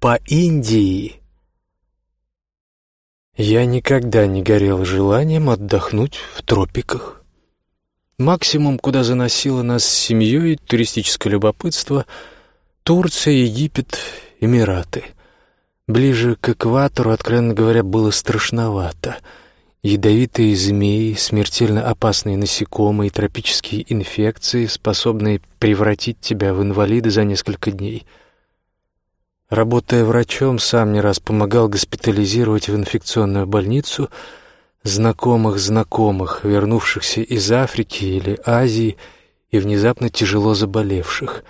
по Индии. Я никогда не горел желанием отдохнуть в тропиках. Максимум, куда заносило нас с семьей туристическое любопытство — Турция, Египет, Эмираты. Ближе к экватору, откровенно говоря, было страшновато — Ядовитые змеи, смертельно опасные насекомые, тропические инфекции, способные превратить тебя в инвалида за несколько дней. Работая врачом, сам не раз помогал госпитализировать в инфекционную больницу знакомых знакомых, вернувшихся из Африки или Азии и внезапно тяжело заболевших,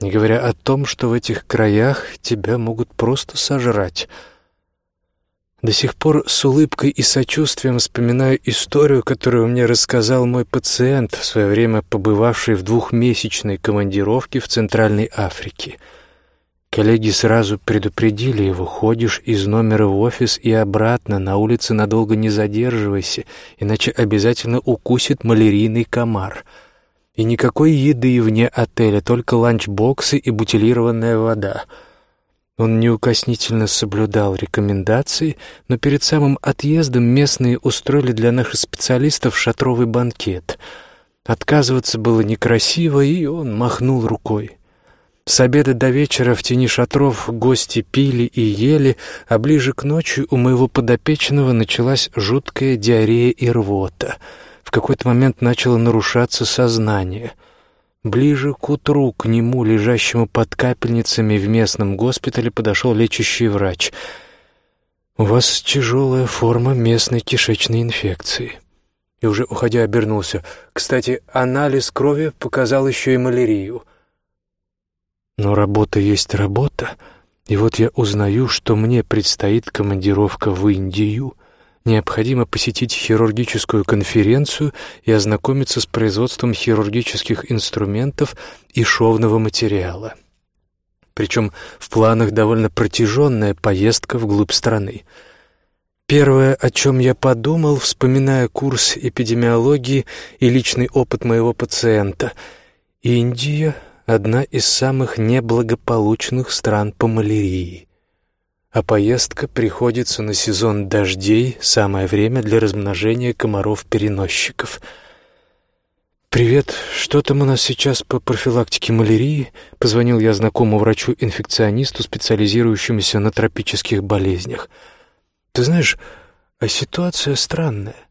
не говоря о том, что в этих краях тебя могут просто сожрать — до сих пор с улыбкой и сочувствием вспоминаю историю, которую мне рассказал мой пациент, в свое время побывавший в двухмесячной командировке в Центральной Африке. Коллеги сразу предупредили его, ходишь из номера в офис и обратно, на улице надолго не задерживайся, иначе обязательно укусит малярийный комар. И никакой еды вне отеля, только ланчбоксы и бутилированная вода — он неукоснительно соблюдал рекомендации, но перед самым отъездом местные устроили для наших специалистов шатровый банкет. Отказываться было некрасиво, и он махнул рукой. С обеда до вечера в тени шатров гости пили и ели, а ближе к ночи у моего подопечного началась жуткая диарея и рвота. В какой-то момент начало нарушаться сознание — Ближе к утру к нему, лежащему под капельницами в местном госпитале, подошел лечащий врач. «У вас тяжелая форма местной кишечной инфекции». И уже уходя обернулся. «Кстати, анализ крови показал еще и малярию». Но работа есть работа, и вот я узнаю, что мне предстоит командировка в Индию — необходимо посетить хирургическую конференцию и ознакомиться с производством хирургических инструментов и шовного материала. Причем в планах довольно протяженная поездка вглубь страны. Первое, о чем я подумал, вспоминая курс эпидемиологии и личный опыт моего пациента — Индия — одна из самых неблагополучных стран по малярии а поездка приходится на сезон дождей, самое время для размножения комаров-переносчиков. «Привет, что там у нас сейчас по профилактике малярии?» — позвонил я знакомому врачу-инфекционисту, специализирующемуся на тропических болезнях. «Ты знаешь, а ситуация странная.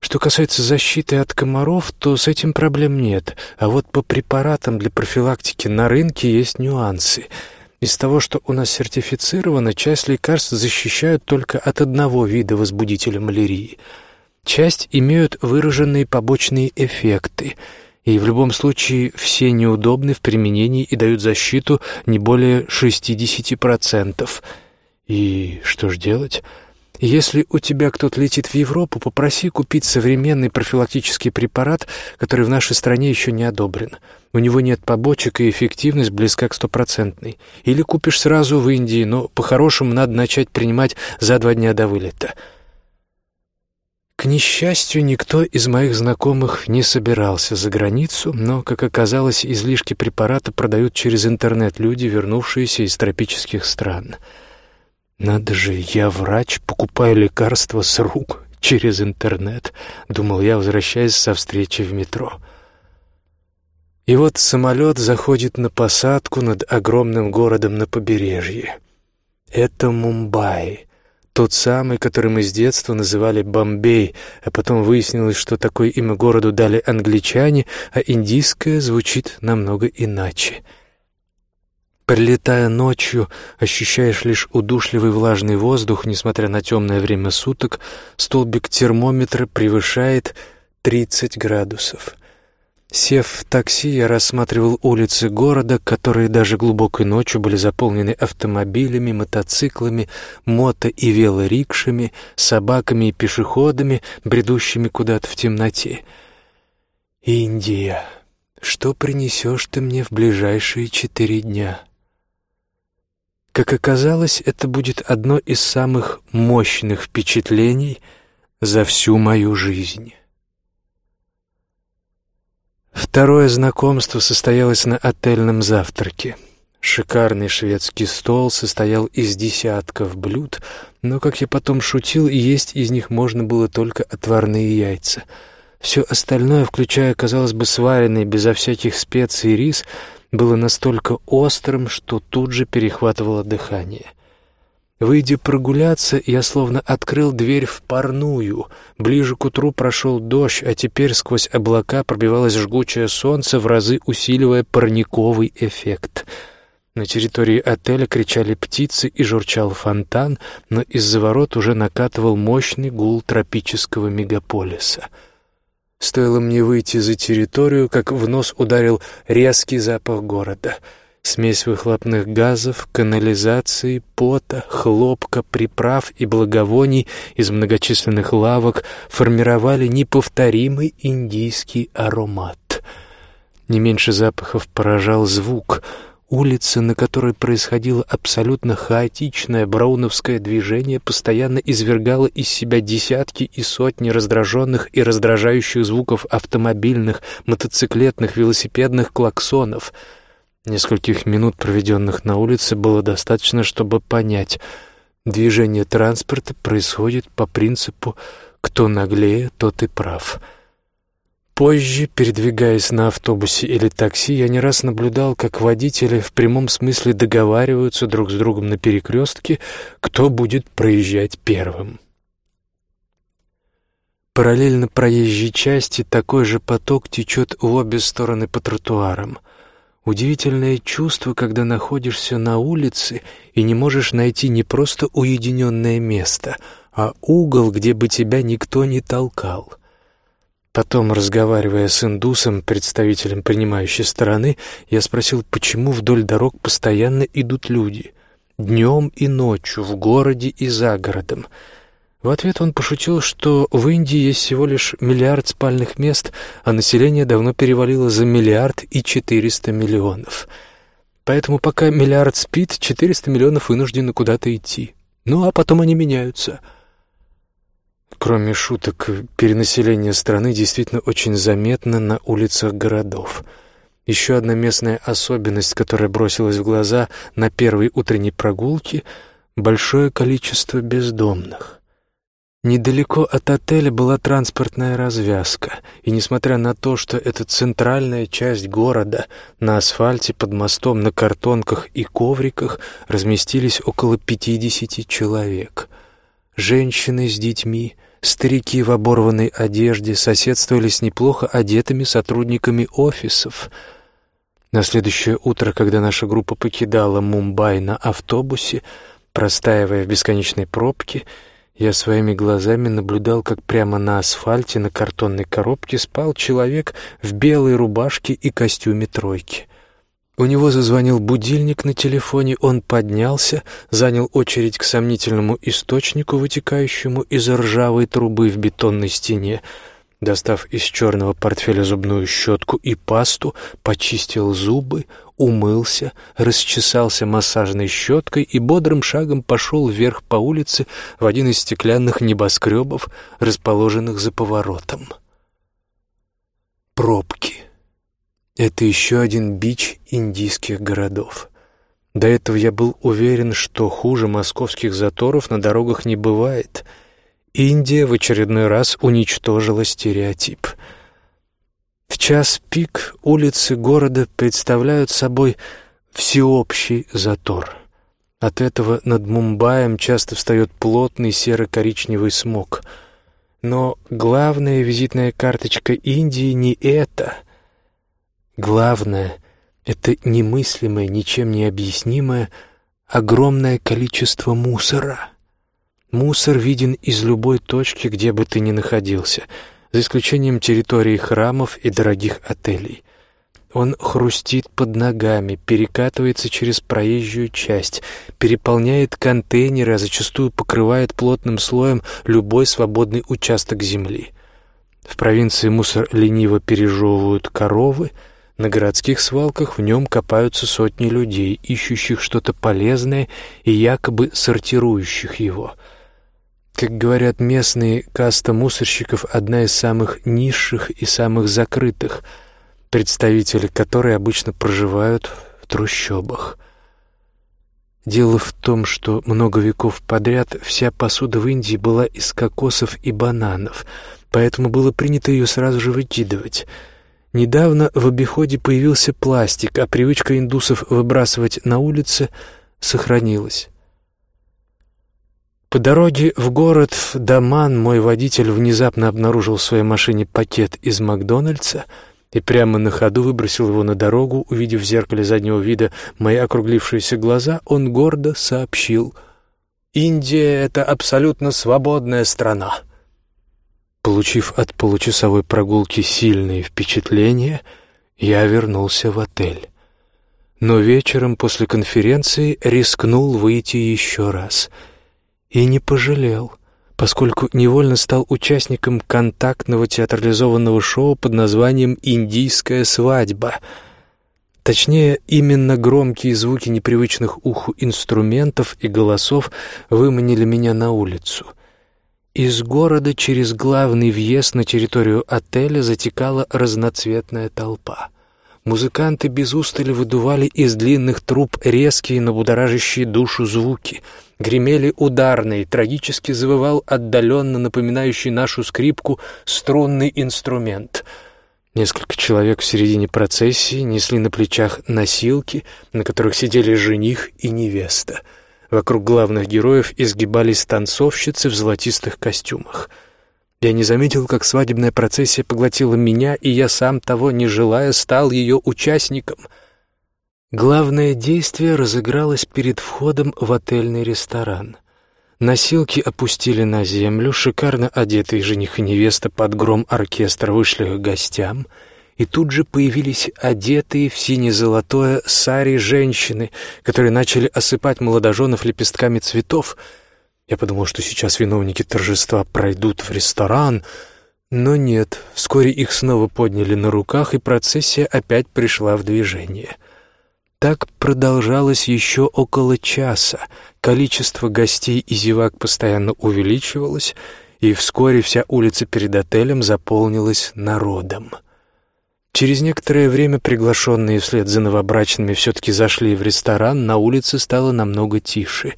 Что касается защиты от комаров, то с этим проблем нет, а вот по препаратам для профилактики на рынке есть нюансы — из того, что у нас сертифицировано, часть лекарств защищают только от одного вида возбудителя малярии. Часть имеют выраженные побочные эффекты, и в любом случае все неудобны в применении и дают защиту не более 60%. И что ж делать? Если у тебя кто-то летит в Европу, попроси купить современный профилактический препарат, который в нашей стране еще не одобрен. У него нет побочек, и эффективность близка к стопроцентной. Или купишь сразу в Индии, но по-хорошему надо начать принимать за два дня до вылета. К несчастью, никто из моих знакомых не собирался за границу, но, как оказалось, излишки препарата продают через интернет люди, вернувшиеся из тропических стран — «Надо же, я врач, покупаю лекарства с рук через интернет», — думал я, возвращаясь со встречи в метро. И вот самолет заходит на посадку над огромным городом на побережье. Это Мумбаи, тот самый, который мы с детства называли Бомбей, а потом выяснилось, что такое имя городу дали англичане, а индийское звучит намного иначе — Прилетая ночью, ощущаешь лишь удушливый влажный воздух, несмотря на темное время суток, столбик термометра превышает 30 градусов. Сев в такси, я рассматривал улицы города, которые даже глубокой ночью были заполнены автомобилями, мотоциклами, мото- и велорикшами, собаками и пешеходами, бредущими куда-то в темноте. «Индия, что принесешь ты мне в ближайшие четыре дня?» Как оказалось, это будет одно из самых мощных впечатлений за всю мою жизнь. Второе знакомство состоялось на отельном завтраке. Шикарный шведский стол состоял из десятков блюд, но, как я потом шутил, есть из них можно было только отварные яйца. Все остальное, включая, казалось бы, сваренный безо всяких специй рис, было настолько острым, что тут же перехватывало дыхание. Выйдя прогуляться, я словно открыл дверь в парную. Ближе к утру прошел дождь, а теперь сквозь облака пробивалось жгучее солнце, в разы усиливая парниковый эффект — на территории отеля кричали птицы и журчал фонтан, но из-за ворот уже накатывал мощный гул тропического мегаполиса. Стоило мне выйти за территорию, как в нос ударил резкий запах города. Смесь выхлопных газов, канализации, пота, хлопка, приправ и благовоний из многочисленных лавок формировали неповторимый индийский аромат. Не меньше запахов поражал звук — Улица, на которой происходило абсолютно хаотичное брауновское движение, постоянно извергала из себя десятки и сотни раздраженных и раздражающих звуков автомобильных, мотоциклетных, велосипедных клаксонов. Нескольких минут, проведенных на улице, было достаточно, чтобы понять, движение транспорта происходит по принципу «кто наглее, тот и прав». Позже, передвигаясь на автобусе или такси, я не раз наблюдал, как водители в прямом смысле договариваются друг с другом на перекрестке, кто будет проезжать первым. Параллельно проезжей части такой же поток течет в обе стороны по тротуарам. Удивительное чувство, когда находишься на улице и не можешь найти не просто уединенное место, а угол, где бы тебя никто не толкал — Потом, разговаривая с индусом, представителем принимающей стороны, я спросил, почему вдоль дорог постоянно идут люди, днем и ночью, в городе и за городом. В ответ он пошутил, что в Индии есть всего лишь миллиард спальных мест, а население давно перевалило за миллиард и четыреста миллионов. Поэтому пока миллиард спит, четыреста миллионов вынуждены куда-то идти. Ну, а потом они меняются — Кроме шуток, перенаселение страны действительно очень заметно на улицах городов. Еще одна местная особенность, которая бросилась в глаза на первой утренней прогулке — большое количество бездомных. Недалеко от отеля была транспортная развязка, и несмотря на то, что это центральная часть города, на асфальте, под мостом, на картонках и ковриках разместились около пятидесяти человек. Женщины с детьми — Старики в оборванной одежде соседствовали с неплохо одетыми сотрудниками офисов. На следующее утро, когда наша группа покидала Мумбай на автобусе, простаивая в бесконечной пробке, я своими глазами наблюдал, как прямо на асфальте на картонной коробке спал человек в белой рубашке и костюме тройки — у него зазвонил будильник на телефоне, он поднялся, занял очередь к сомнительному источнику, вытекающему из ржавой трубы в бетонной стене. Достав из черного портфеля зубную щетку и пасту, почистил зубы, умылся, расчесался массажной щеткой и бодрым шагом пошел вверх по улице в один из стеклянных небоскребов, расположенных за поворотом. Пробки. Это еще один бич индийских городов. До этого я был уверен, что хуже московских заторов на дорогах не бывает. Индия в очередной раз уничтожила стереотип. В час пик улицы города представляют собой всеобщий затор. От этого над Мумбаем часто встает плотный серо-коричневый смог. Но главная визитная карточка Индии не это — Главное — это немыслимое, ничем не объяснимое огромное количество мусора. Мусор виден из любой точки, где бы ты ни находился, за исключением территории храмов и дорогих отелей. Он хрустит под ногами, перекатывается через проезжую часть, переполняет контейнеры, а зачастую покрывает плотным слоем любой свободный участок земли. В провинции мусор лениво пережевывают коровы — на городских свалках в нем копаются сотни людей, ищущих что-то полезное и якобы сортирующих его. Как говорят местные, каста мусорщиков одна из самых низших и самых закрытых, представители которой обычно проживают в трущобах. Дело в том, что много веков подряд вся посуда в Индии была из кокосов и бананов, поэтому было принято ее сразу же выкидывать. Недавно в обиходе появился пластик, а привычка индусов выбрасывать на улице сохранилась. По дороге в город Даман мой водитель внезапно обнаружил в своей машине пакет из Макдональдса — и прямо на ходу выбросил его на дорогу, увидев в зеркале заднего вида мои округлившиеся глаза, он гордо сообщил «Индия — это абсолютно свободная страна». Получив от получасовой прогулки сильные впечатления, я вернулся в отель. Но вечером после конференции рискнул выйти еще раз. И не пожалел — поскольку невольно стал участником контактного театрализованного шоу под названием «Индийская свадьба». Точнее, именно громкие звуки непривычных уху инструментов и голосов выманили меня на улицу. Из города через главный въезд на территорию отеля затекала разноцветная толпа. Музыканты без устали выдували из длинных труб резкие, но будоражащие душу звуки — Гремели ударные, трагически завывал отдаленно напоминающий нашу скрипку струнный инструмент. Несколько человек в середине процессии несли на плечах носилки, на которых сидели жених и невеста. Вокруг главных героев изгибались танцовщицы в золотистых костюмах. Я не заметил, как свадебная процессия поглотила меня, и я сам того не желая стал ее участником — Главное действие разыгралось перед входом в отельный ресторан. Носилки опустили на землю, шикарно одетые жених и невеста под гром оркестра вышли к гостям, и тут же появились одетые в сине-золотое сари женщины, которые начали осыпать молодоженов лепестками цветов. Я подумал, что сейчас виновники торжества пройдут в ресторан, но нет, вскоре их снова подняли на руках, и процессия опять пришла в движение — так продолжалось еще около часа. Количество гостей и зевак постоянно увеличивалось, и вскоре вся улица перед отелем заполнилась народом. Через некоторое время приглашенные вслед за новобрачными все-таки зашли в ресторан, на улице стало намного тише.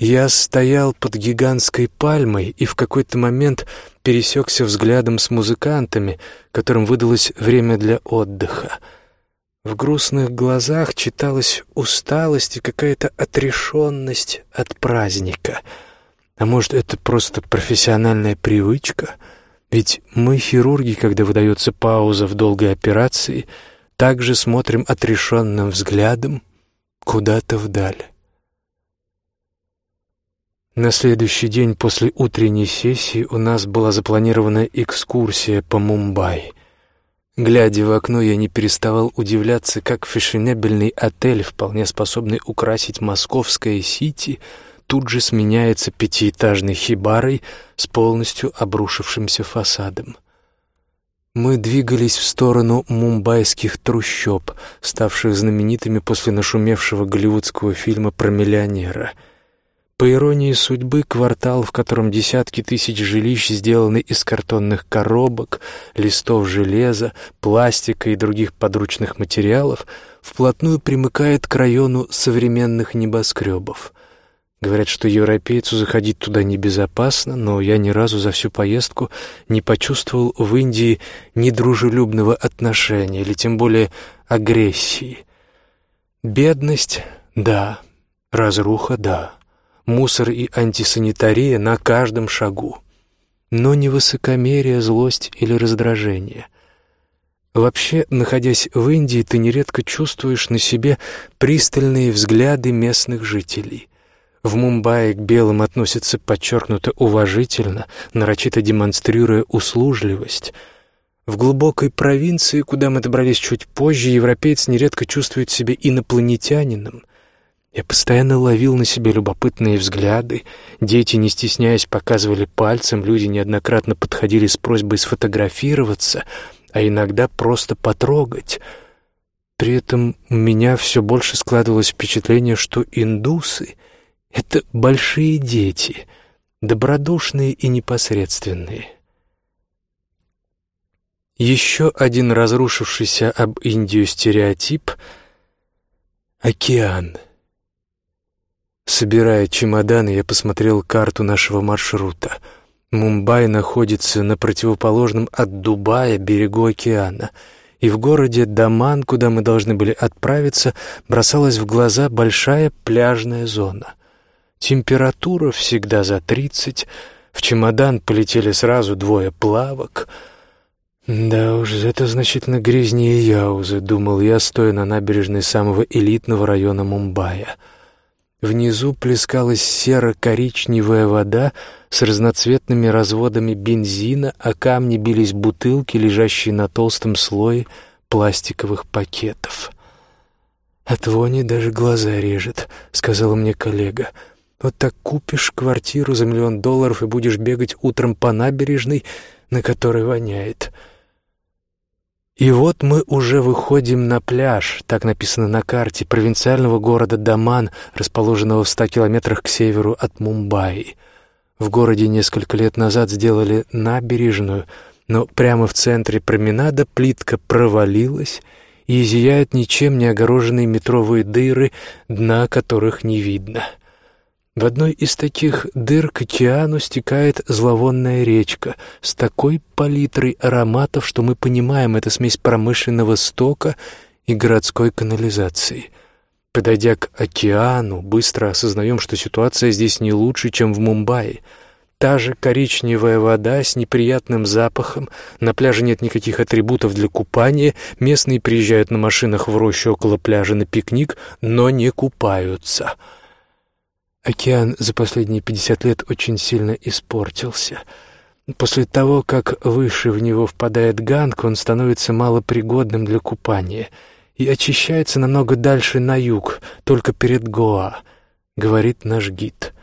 Я стоял под гигантской пальмой и в какой-то момент пересекся взглядом с музыкантами, которым выдалось время для отдыха — в грустных глазах читалась усталость и какая-то отрешенность от праздника. А может, это просто профессиональная привычка? Ведь мы, хирурги, когда выдается пауза в долгой операции, также смотрим отрешенным взглядом куда-то вдаль. На следующий день после утренней сессии у нас была запланирована экскурсия по Мумбаи. Глядя в окно, я не переставал удивляться, как фешенебельный отель, вполне способный украсить московское сити, тут же сменяется пятиэтажной хибарой с полностью обрушившимся фасадом. Мы двигались в сторону мумбайских трущоб, ставших знаменитыми после нашумевшего голливудского фильма про миллионера — по иронии судьбы, квартал, в котором десятки тысяч жилищ сделаны из картонных коробок, листов железа, пластика и других подручных материалов, вплотную примыкает к району современных небоскребов. Говорят, что европейцу заходить туда небезопасно, но я ни разу за всю поездку не почувствовал в Индии недружелюбного отношения или тем более агрессии. Бедность — да, разруха — да мусор и антисанитария на каждом шагу. Но не высокомерие, злость или раздражение. Вообще, находясь в Индии, ты нередко чувствуешь на себе пристальные взгляды местных жителей. В Мумбаи к белым относятся подчеркнуто уважительно, нарочито демонстрируя услужливость — в глубокой провинции, куда мы добрались чуть позже, европеец нередко чувствует себя инопланетянином, я постоянно ловил на себе любопытные взгляды. Дети, не стесняясь, показывали пальцем, люди неоднократно подходили с просьбой сфотографироваться, а иногда просто потрогать. При этом у меня все больше складывалось впечатление, что индусы — это большие дети, добродушные и непосредственные. Еще один разрушившийся об Индию стереотип — океан — Собирая чемоданы, я посмотрел карту нашего маршрута. Мумбай находится на противоположном от Дубая берегу океана, и в городе Даман, куда мы должны были отправиться, бросалась в глаза большая пляжная зона. Температура всегда за тридцать, в чемодан полетели сразу двое плавок. Да уж, это значительно грязнее Яузы, думал я, стоя на набережной самого элитного района Мумбаи. Внизу плескалась серо-коричневая вода с разноцветными разводами бензина, а камни бились бутылки, лежащие на толстом слое пластиковых пакетов. «От вони даже глаза режет», — сказала мне коллега. «Вот так купишь квартиру за миллион долларов и будешь бегать утром по набережной, на которой воняет». И вот мы уже выходим на пляж, так написано на карте, провинциального города Даман, расположенного в ста километрах к северу от Мумбаи. В городе несколько лет назад сделали набережную, но прямо в центре променада плитка провалилась, и зияют ничем не огороженные метровые дыры, дна которых не видно. В одной из таких дыр к океану стекает зловонная речка с такой палитрой ароматов, что мы понимаем, это смесь промышленного стока и городской канализации. Подойдя к океану, быстро осознаем, что ситуация здесь не лучше, чем в Мумбаи. Та же коричневая вода с неприятным запахом, на пляже нет никаких атрибутов для купания, местные приезжают на машинах в рощу около пляжа на пикник, но не купаются — Океан за последние пятьдесят лет очень сильно испортился. После того, как выше в него впадает Ганг, он становится малопригодным для купания и очищается намного дальше на юг, только перед Гоа, говорит наш гид.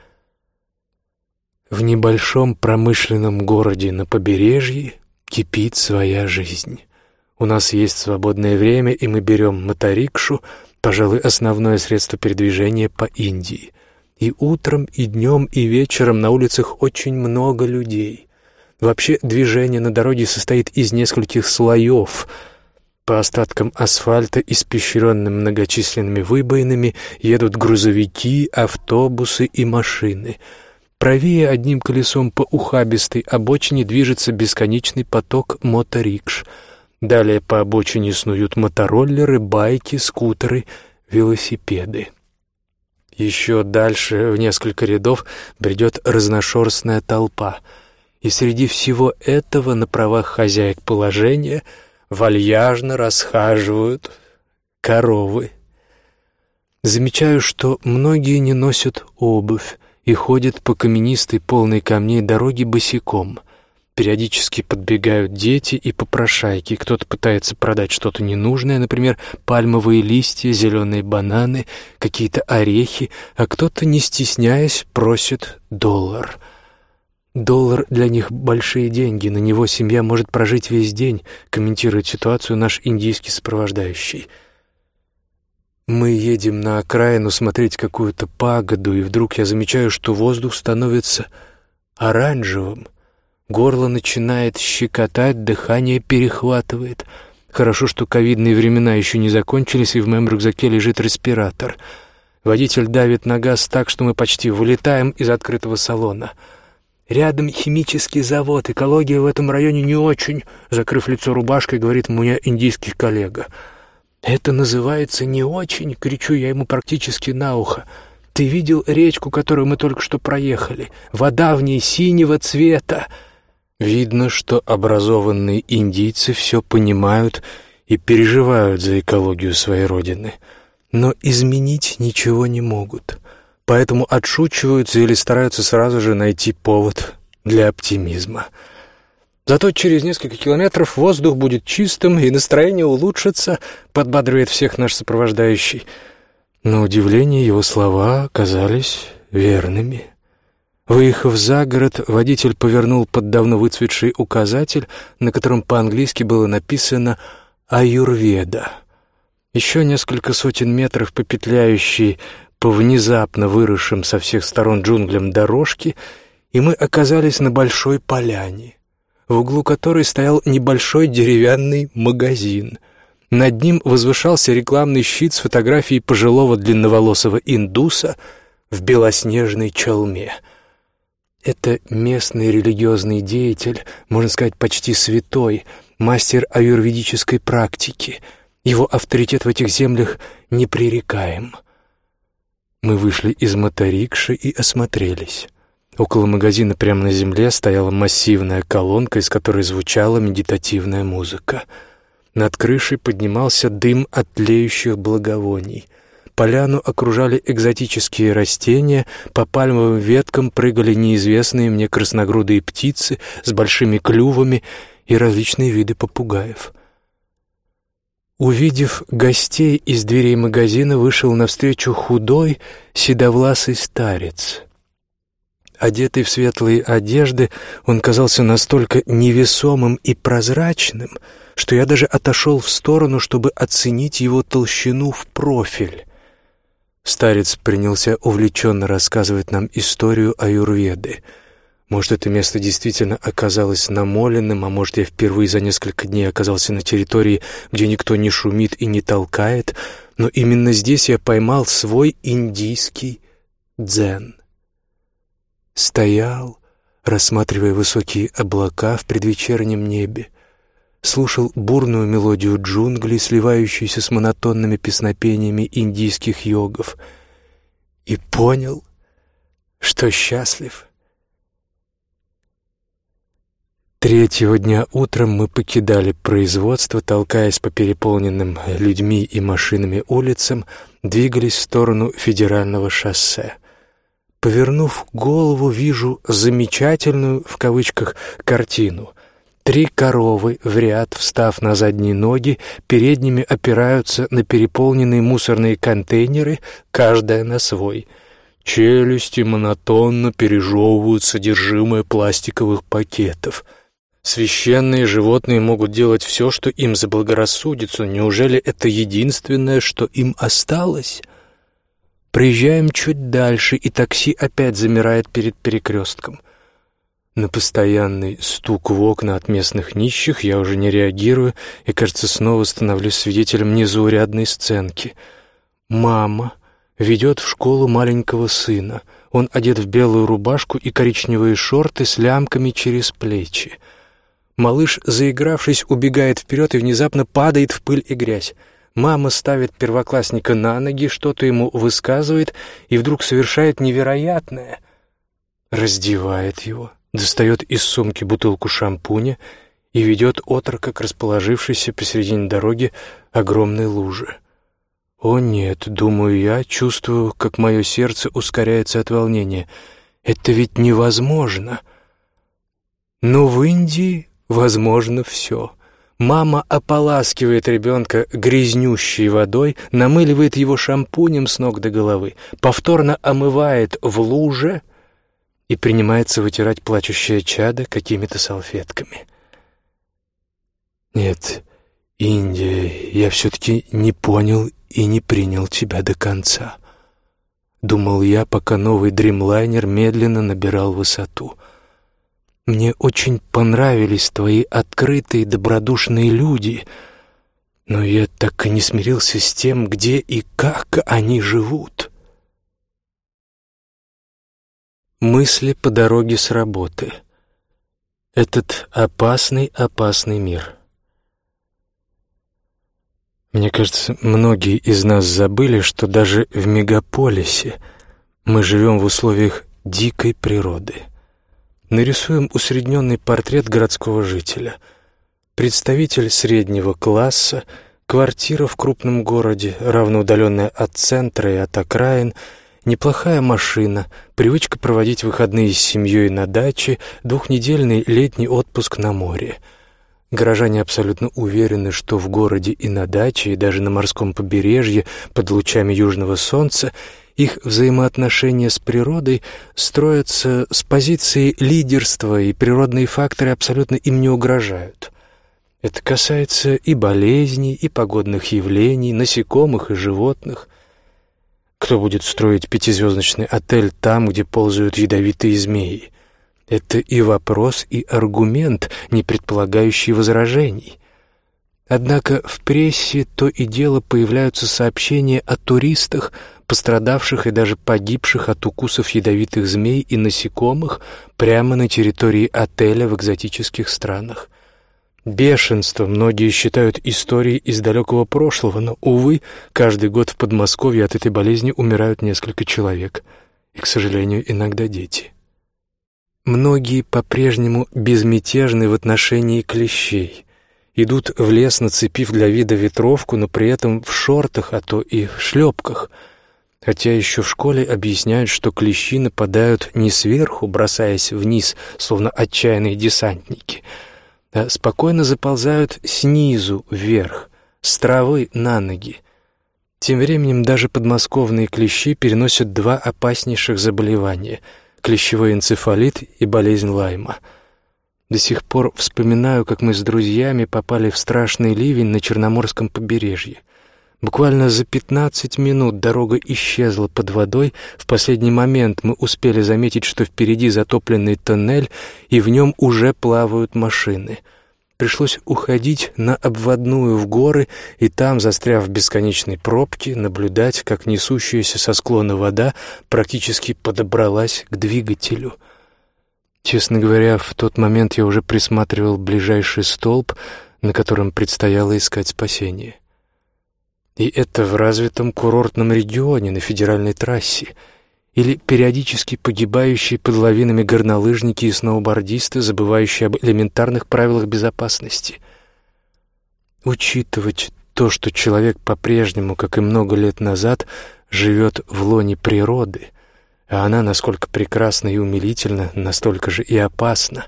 В небольшом промышленном городе на побережье кипит своя жизнь. У нас есть свободное время, и мы берем моторикшу, пожалуй, основное средство передвижения по Индии. И утром, и днем, и вечером на улицах очень много людей. Вообще движение на дороге состоит из нескольких слоев. По остаткам асфальта, испещренным многочисленными выбоинами, едут грузовики, автобусы и машины. Правее одним колесом по ухабистой обочине движется бесконечный поток моторикш. Далее по обочине снуют мотороллеры, байки, скутеры, велосипеды. Еще дальше, в несколько рядов, бредет разношерстная толпа. И среди всего этого на правах хозяек положения вальяжно расхаживают коровы. Замечаю, что многие не носят обувь и ходят по каменистой полной камней дороге босиком. Периодически подбегают дети и попрошайки. Кто-то пытается продать что-то ненужное, например, пальмовые листья, зеленые бананы, какие-то орехи, а кто-то, не стесняясь, просит доллар. Доллар для них большие деньги, на него семья может прожить весь день, комментирует ситуацию наш индийский сопровождающий. Мы едем на окраину смотреть какую-то пагоду, и вдруг я замечаю, что воздух становится оранжевым — Горло начинает щекотать, дыхание перехватывает. Хорошо, что ковидные времена еще не закончились, и в моем рюкзаке лежит респиратор. Водитель давит на газ так, что мы почти вылетаем из открытого салона. «Рядом химический завод, экология в этом районе не очень», закрыв лицо рубашкой, говорит мне индийский коллега. «Это называется не очень», — кричу я ему практически на ухо. «Ты видел речку, которую мы только что проехали? Вода в ней синего цвета!» Видно, что образованные индийцы все понимают и переживают за экологию своей родины, но изменить ничего не могут, поэтому отшучиваются или стараются сразу же найти повод для оптимизма. Зато через несколько километров воздух будет чистым и настроение улучшится, подбадривает всех наш сопровождающий. На удивление его слова оказались верными. Выехав за город, водитель повернул под давно выцветший указатель, на котором по-английски было написано «Аюрведа». Еще несколько сотен метров по петляющей, по внезапно выросшим со всех сторон джунглям дорожке, и мы оказались на большой поляне, в углу которой стоял небольшой деревянный магазин. Над ним возвышался рекламный щит с фотографией пожилого длинноволосого индуса — в белоснежной чалме. Это местный религиозный деятель, можно сказать, почти святой, мастер аюрведической практики. Его авторитет в этих землях непререкаем. Мы вышли из моторикши и осмотрелись. Около магазина прямо на земле стояла массивная колонка, из которой звучала медитативная музыка. Над крышей поднимался дым от тлеющих благовоний. Поляну окружали экзотические растения, по пальмовым веткам прыгали неизвестные мне красногрудые птицы с большими клювами и различные виды попугаев. Увидев гостей из дверей магазина, вышел навстречу худой, седовласый старец. Одетый в светлые одежды, он казался настолько невесомым и прозрачным, что я даже отошел в сторону, чтобы оценить его толщину в профиль. Старец принялся увлеченно рассказывать нам историю аюрведы. Может, это место действительно оказалось намоленным, а может, я впервые за несколько дней оказался на территории, где никто не шумит и не толкает, но именно здесь я поймал свой индийский дзен. Стоял, рассматривая высокие облака в предвечернем небе, слушал бурную мелодию джунглей, сливающуюся с монотонными песнопениями индийских йогов, и понял, что счастлив. Третьего дня утром мы покидали производство, толкаясь по переполненным людьми и машинами улицам, двигались в сторону федерального шоссе. Повернув голову, вижу «замечательную» в кавычках картину. Три коровы в ряд, встав на задние ноги, передними опираются на переполненные мусорные контейнеры, каждая на свой. Челюсти монотонно пережевывают содержимое пластиковых пакетов. Священные животные могут делать все, что им заблагорассудится. Неужели это единственное, что им осталось?» Приезжаем чуть дальше, и такси опять замирает перед перекрестком. На постоянный стук в окна от местных нищих я уже не реагирую и, кажется, снова становлюсь свидетелем незаурядной сценки. Мама ведет в школу маленького сына. Он одет в белую рубашку и коричневые шорты с лямками через плечи. Малыш, заигравшись, убегает вперед и внезапно падает в пыль и грязь. Мама ставит первоклассника на ноги, что-то ему высказывает и вдруг совершает невероятное. Раздевает его, достает из сумки бутылку шампуня и ведет отрока к расположившейся посередине дороги огромной луже. «О нет», — думаю я, чувствую, как мое сердце ускоряется от волнения. «Это ведь невозможно». Но в Индии возможно все. Мама ополаскивает ребенка грязнющей водой, намыливает его шампунем с ног до головы, повторно омывает в луже и принимается вытирать плачущее чадо какими-то салфетками. Нет, Индия, я все-таки не понял и не принял тебя до конца. Думал я, пока новый дримлайнер медленно набирал высоту — мне очень понравились твои открытые, добродушные люди, но я так и не смирился с тем, где и как они живут. Мысли по дороге с работы. Этот опасный, опасный мир. Мне кажется, многие из нас забыли, что даже в мегаполисе мы живем в условиях дикой природы — Нарисуем усредненный портрет городского жителя. Представитель среднего класса, квартира в крупном городе, равноудаленная от центра и от окраин, неплохая машина, привычка проводить выходные с семьей на даче, двухнедельный летний отпуск на море. Горожане абсолютно уверены, что в городе и на даче, и даже на морском побережье под лучами южного солнца – их взаимоотношения с природой строятся с позиции лидерства, и природные факторы абсолютно им не угрожают. Это касается и болезней, и погодных явлений, насекомых и животных. Кто будет строить пятизвездочный отель там, где ползают ядовитые змеи? Это и вопрос, и аргумент, не предполагающий возражений. Однако в прессе то и дело появляются сообщения о туристах, пострадавших и даже погибших от укусов ядовитых змей и насекомых прямо на территории отеля в экзотических странах. Бешенство многие считают историей из далекого прошлого, но, увы, каждый год в Подмосковье от этой болезни умирают несколько человек, и, к сожалению, иногда дети. Многие по-прежнему безмятежны в отношении клещей. Идут в лес, нацепив для вида ветровку, но при этом в шортах, а то и в шлепках. Хотя еще в школе объясняют, что клещи нападают не сверху, бросаясь вниз, словно отчаянные десантники — а спокойно заползают снизу вверх, с травы на ноги. Тем временем даже подмосковные клещи переносят два опаснейших заболевания — клещевой энцефалит и болезнь Лайма. До сих пор вспоминаю, как мы с друзьями попали в страшный ливень на Черноморском побережье — Буквально за пятнадцать минут дорога исчезла под водой. В последний момент мы успели заметить, что впереди затопленный тоннель, и в нем уже плавают машины. Пришлось уходить на обводную в горы, и там, застряв в бесконечной пробке, наблюдать, как несущаяся со склона вода практически подобралась к двигателю. Честно говоря, в тот момент я уже присматривал ближайший столб, на котором предстояло искать спасение. И это в развитом курортном регионе на федеральной трассе. Или периодически погибающие под лавинами горнолыжники и сноубордисты, забывающие об элементарных правилах безопасности. Учитывать то, что человек по-прежнему, как и много лет назад, живет в лоне природы, а она, насколько прекрасна и умилительна, настолько же и опасна,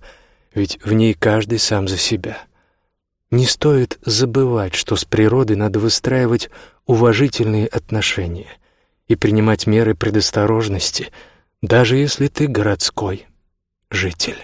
ведь в ней каждый сам за себя — не стоит забывать, что с природой надо выстраивать уважительные отношения и принимать меры предосторожности, даже если ты городской житель.